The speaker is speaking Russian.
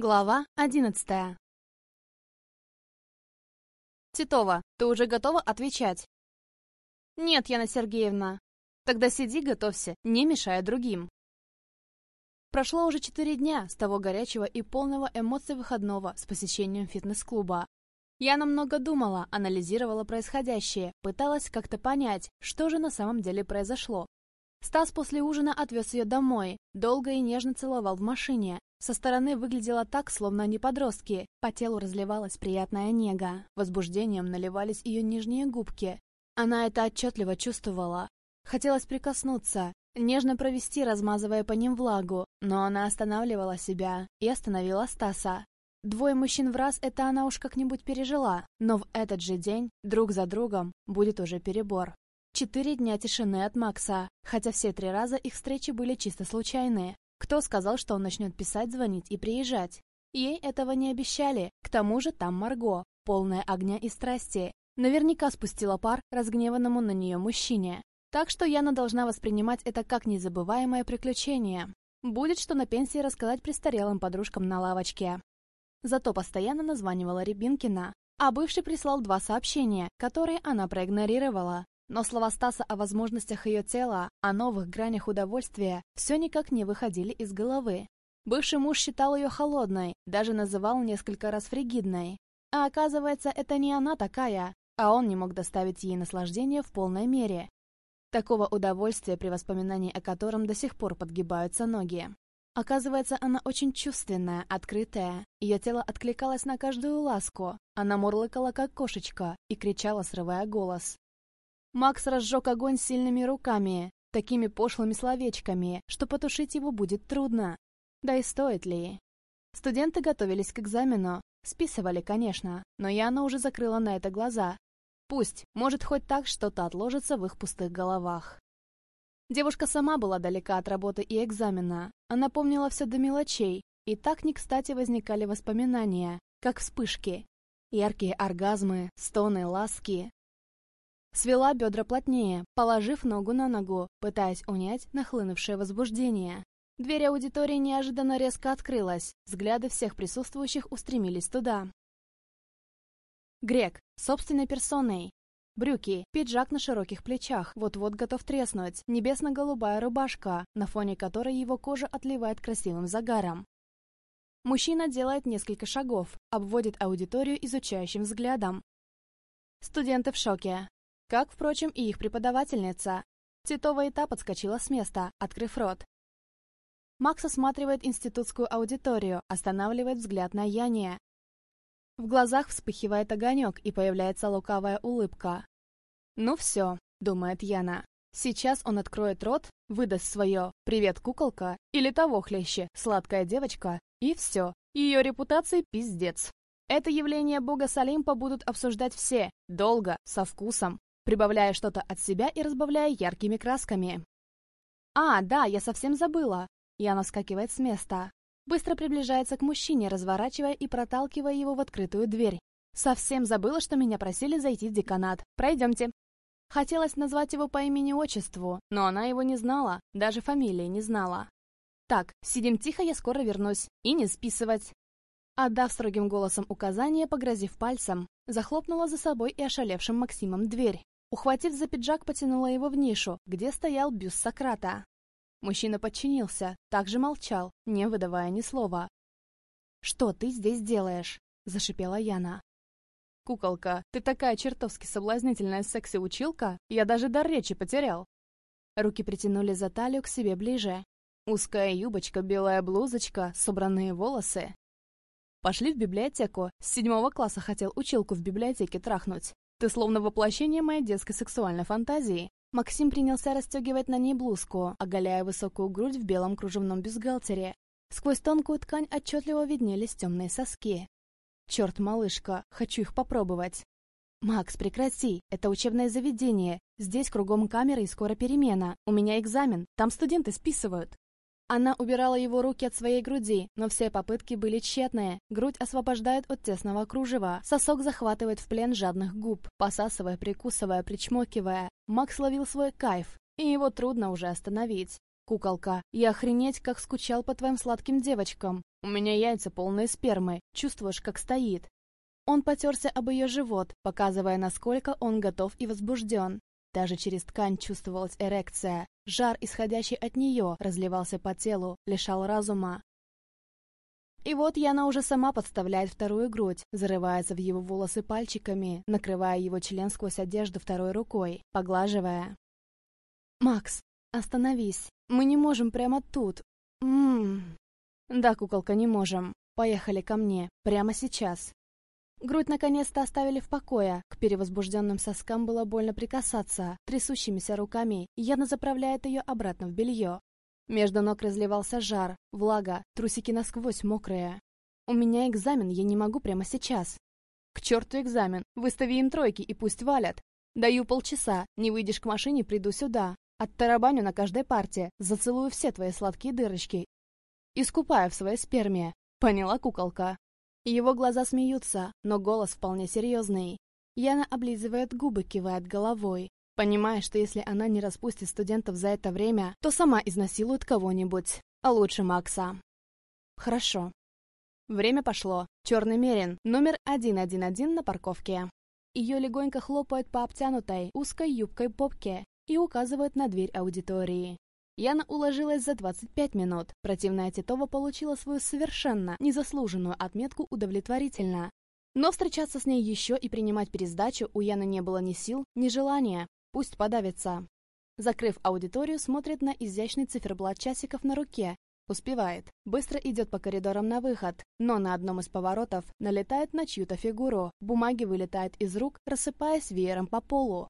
Глава одиннадцатая «Титова, ты уже готова отвечать?» «Нет, Яна Сергеевна». «Тогда сиди, готовься, не мешая другим». Прошло уже четыре дня с того горячего и полного эмоций выходного с посещением фитнес-клуба. Яна много думала, анализировала происходящее, пыталась как-то понять, что же на самом деле произошло. Стас после ужина отвез ее домой, долго и нежно целовал в машине, со стороны выглядела так, словно они подростки. По телу разливалась приятная нега. Возбуждением наливались ее нижние губки. Она это отчетливо чувствовала. Хотелось прикоснуться, нежно провести, размазывая по ним влагу, но она останавливала себя и остановила Стаса. Двое мужчин в раз это она уж как-нибудь пережила, но в этот же день, друг за другом, будет уже перебор. Четыре дня тишины от Макса, хотя все три раза их встречи были чисто случайные. Кто сказал, что он начнет писать, звонить и приезжать? Ей этого не обещали. К тому же там Марго, полная огня и страсти. Наверняка спустила пар разгневанному на нее мужчине. Так что Яна должна воспринимать это как незабываемое приключение. Будет что на пенсии рассказать престарелым подружкам на лавочке. Зато постоянно названивала Рябинкина, а бывший прислал два сообщения, которые она проигнорировала. Но слова Стаса о возможностях ее тела, о новых гранях удовольствия, все никак не выходили из головы. Бывший муж считал ее холодной, даже называл несколько раз фригидной. А оказывается, это не она такая, а он не мог доставить ей наслаждение в полной мере. Такого удовольствия, при воспоминании о котором до сих пор подгибаются ноги. Оказывается, она очень чувственная, открытая. Ее тело откликалось на каждую ласку. Она мурлыкала, как кошечка, и кричала, срывая голос. Макс разжег огонь сильными руками, такими пошлыми словечками, что потушить его будет трудно. Да и стоит ли? Студенты готовились к экзамену, списывали, конечно, но Яна уже закрыла на это глаза. Пусть, может хоть так что-то отложится в их пустых головах. Девушка сама была далека от работы и экзамена. Она помнила все до мелочей, и так не кстати возникали воспоминания, как вспышки. Яркие оргазмы, стоны, ласки, Свела бедра плотнее, положив ногу на ногу, пытаясь унять нахлынувшее возбуждение. Дверь аудитории неожиданно резко открылась, взгляды всех присутствующих устремились туда. Грек, собственной персоной. Брюки, пиджак на широких плечах, вот-вот готов треснуть, небесно-голубая рубашка, на фоне которой его кожа отливает красивым загаром. Мужчина делает несколько шагов, обводит аудиторию изучающим взглядом. Студенты в шоке. Как, впрочем, и их преподавательница. Титова и та подскочила с места, открыв рот. Макс осматривает институтскую аудиторию, останавливает взгляд на Яне. В глазах вспыхивает огонек и появляется лукавая улыбка. «Ну все», — думает Яна. «Сейчас он откроет рот, выдаст свое «Привет, куколка» или того хлеще «Сладкая девочка» и все. Ее репутации пиздец. Это явление бога Салимпа будут обсуждать все, долго, со вкусом, прибавляя что-то от себя и разбавляя яркими красками. «А, да, я совсем забыла!» Яна вскакивает с места. Быстро приближается к мужчине, разворачивая и проталкивая его в открытую дверь. «Совсем забыла, что меня просили зайти в деканат. Пройдемте!» Хотелось назвать его по имени-отчеству, но она его не знала, даже фамилии не знала. «Так, сидим тихо, я скоро вернусь. И не списывать!» Отдав строгим голосом указание, погрозив пальцем, захлопнула за собой и ошалевшим Максимом дверь. Ухватив за пиджак, потянула его в нишу, где стоял бюст Сократа. Мужчина подчинился, также молчал, не выдавая ни слова. «Что ты здесь делаешь?» – зашипела Яна. «Куколка, ты такая чертовски соблазнительная секси-училка, я даже дар речи потерял». Руки притянули за талию к себе ближе. Узкая юбочка, белая блузочка, собранные волосы. Пошли в библиотеку. С седьмого класса хотел училку в библиотеке трахнуть. Ты словно воплощение моей детской сексуальной фантазии. Максим принялся расстегивать на ней блузку, оголяя высокую грудь в белом кружевном бюстгальтере. Сквозь тонкую ткань отчетливо виднелись темные соски. «Черт, малышка, хочу их попробовать». «Макс, прекрати, это учебное заведение. Здесь кругом камеры и скоро перемена. У меня экзамен, там студенты списывают». Она убирала его руки от своей груди, но все попытки были тщетные. Грудь освобождает от тесного кружева. Сосок захватывает в плен жадных губ, посасывая, прикусывая, причмокивая. Макс ловил свой кайф, и его трудно уже остановить. Куколка, я охренеть, как скучал по твоим сладким девочкам. У меня яйца полные спермы, чувствуешь, как стоит. Он потерся об ее живот, показывая, насколько он готов и возбужден. Даже через ткань чувствовалась эрекция. Жар, исходящий от нее, разливался по телу, лишал разума. И вот Яна уже сама подставляет вторую грудь, зарывается в его волосы пальчиками, накрывая его член сквозь одежду второй рукой, поглаживая. «Макс, остановись. Мы не можем прямо тут. Ммм...» «Да, куколка, не можем. Поехали ко мне. Прямо сейчас». Грудь наконец-то оставили в покое. К перевозбужденным соскам было больно прикасаться. Трясущимися руками Яна заправляет ее обратно в белье. Между ног разливался жар, влага, трусики насквозь мокрые. У меня экзамен, я не могу прямо сейчас. К черту экзамен, выстави им тройки и пусть валят. Даю полчаса, не выйдешь к машине, приду сюда. Оттарабаню на каждой парте, зацелую все твои сладкие дырочки. Искупаю в своей сперме. Поняла, куколка? Его глаза смеются, но голос вполне серьезный. Яна облизывает губы, кивает головой, понимая, что если она не распустит студентов за это время, то сама изнасилует кого-нибудь, а лучше Макса. Хорошо. Время пошло. Черный мерин, номер 111 на парковке. Ее легонько хлопают по обтянутой узкой юбкой попке и указывают на дверь аудитории. Яна уложилась за 25 минут. Противная Титова получила свою совершенно незаслуженную отметку удовлетворительно. Но встречаться с ней еще и принимать пересдачу у Яны не было ни сил, ни желания. Пусть подавится. Закрыв аудиторию, смотрит на изящный циферблат часиков на руке. Успевает. Быстро идет по коридорам на выход, но на одном из поворотов налетает на чью-то фигуру. Бумаги вылетают из рук, рассыпаясь веером по полу.